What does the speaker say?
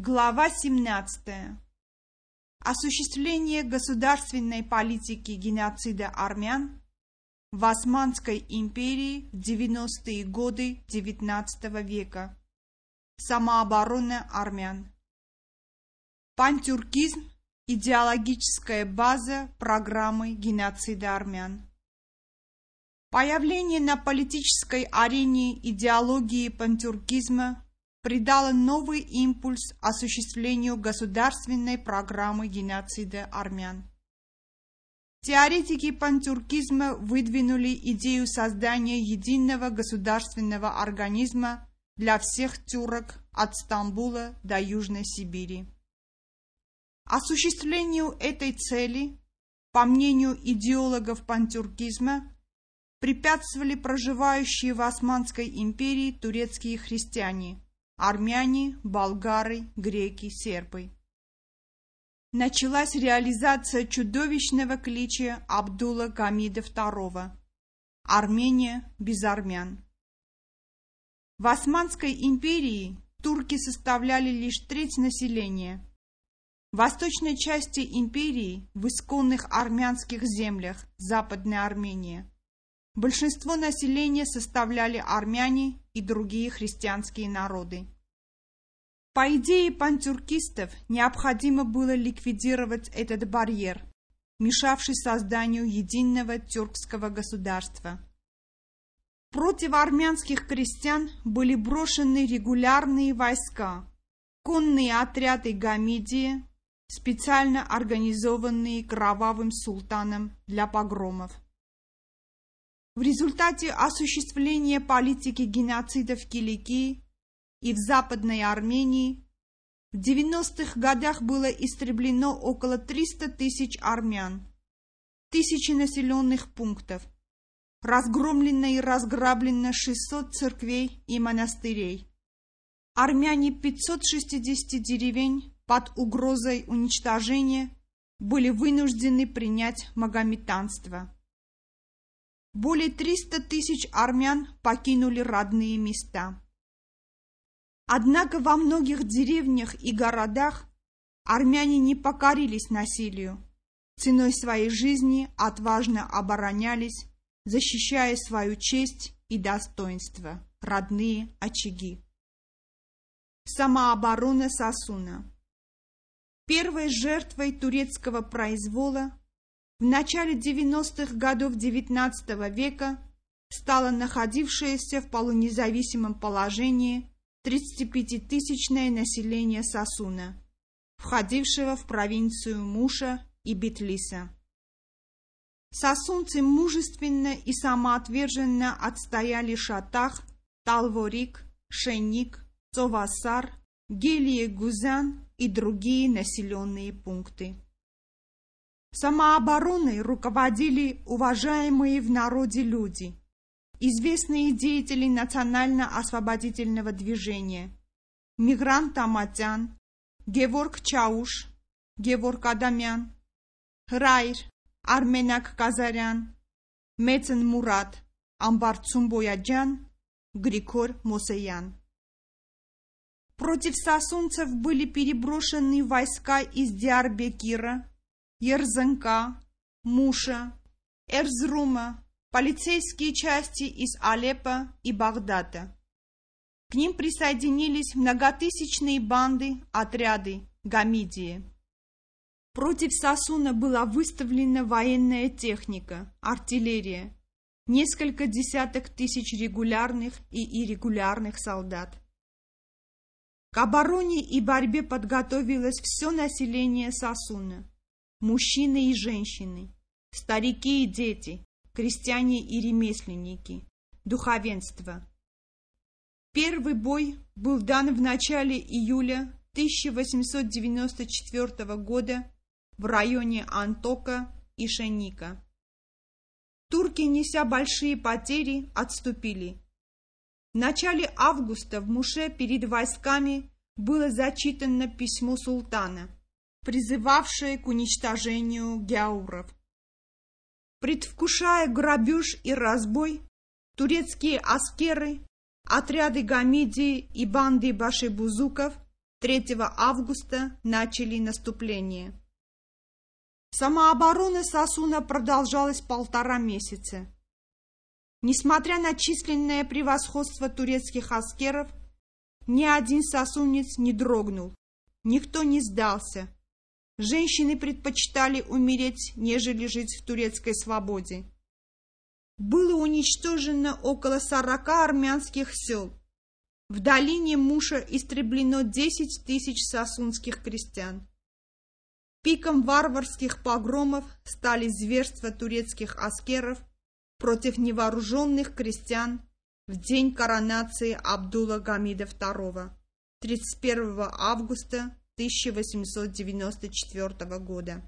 Глава 17. Осуществление государственной политики геноцида армян в Османской империи в 90-е годы XIX века. Самооборона армян. Пантюркизм – идеологическая база программы геноцида армян. Появление на политической арене идеологии пантюркизма придало новый импульс осуществлению государственной программы геноцида армян. Теоретики пантюркизма выдвинули идею создания единого государственного организма для всех тюрок от Стамбула до Южной Сибири. Осуществлению этой цели, по мнению идеологов пантюркизма, препятствовали проживающие в Османской империи турецкие христиане, армяне, болгары, греки, сербы. Началась реализация чудовищного клича Абдула Гамида II «Армения без армян». В Османской империи турки составляли лишь треть населения. В восточной части империи, в исконных армянских землях Западной Армении, Большинство населения составляли армяне и другие христианские народы. По идее пантюркистов необходимо было ликвидировать этот барьер, мешавший созданию единого тюркского государства. Против армянских крестьян были брошены регулярные войска, конные отряды Гамидии, специально организованные кровавым султаном для погромов. В результате осуществления политики геноцида в Киликии и в Западной Армении в 90-х годах было истреблено около 300 тысяч армян, тысячи населенных пунктов, разгромлено и разграблено 600 церквей и монастырей. Армяне 560 деревень под угрозой уничтожения были вынуждены принять магометанство. Более 300 тысяч армян покинули родные места. Однако во многих деревнях и городах армяне не покорились насилию. Ценой своей жизни отважно оборонялись, защищая свою честь и достоинство, родные очаги. Самооборона Сосуна Первой жертвой турецкого произвола в начале 90-х годов XIX века стало находившееся в полунезависимом положении 35-тысячное население Сосуна, входившего в провинцию Муша и Битлиса. Сосунцы мужественно и самоотверженно отстояли Шатах, Талворик, Шеник, Цовасар, Гелие Гузан и другие населенные пункты. Самообороной руководили уважаемые в народе люди, известные деятели национально-освободительного движения, Мигрант Аматян, Геворг Чауш, Геворг Адамян, Հրայր, Արմենակ Կազարյան, Մեծն Մուրադ, Ամբարձում Бояджан, Григор Мосеян. Против сосунцев были переброшены войска из Диарбекира, Ерзанка, Муша, Эрзрума, полицейские части из Алеппо и Багдада. К ним присоединились многотысячные банды, отряды Гамидии. Против Сосуна была выставлена военная техника, артиллерия, несколько десяток тысяч регулярных и иррегулярных солдат. К обороне и борьбе подготовилось все население Сосуна мужчины и женщины, старики и дети, крестьяне и ремесленники, духовенство. Первый бой был дан в начале июля 1894 года в районе Антока и Шеника. Турки, неся большие потери, отступили. В начале августа в Муше перед войсками было зачитано письмо султана – призывавшие к уничтожению гяуров. Предвкушая грабеж и разбой, турецкие аскеры, отряды Гамидии и банды башибузуков 3 августа начали наступление. Самооборона Сосуна продолжалась полтора месяца. Несмотря на численное превосходство турецких аскеров, ни один сосунец не дрогнул, никто не сдался. Женщины предпочитали умереть, нежели жить в турецкой свободе. Было уничтожено около сорока армянских сел. В долине Муша истреблено десять тысяч сосунских крестьян. Пиком варварских погромов стали зверства турецких аскеров против невооруженных крестьян в день коронации Абдула Гамида II 31 августа 1894 года.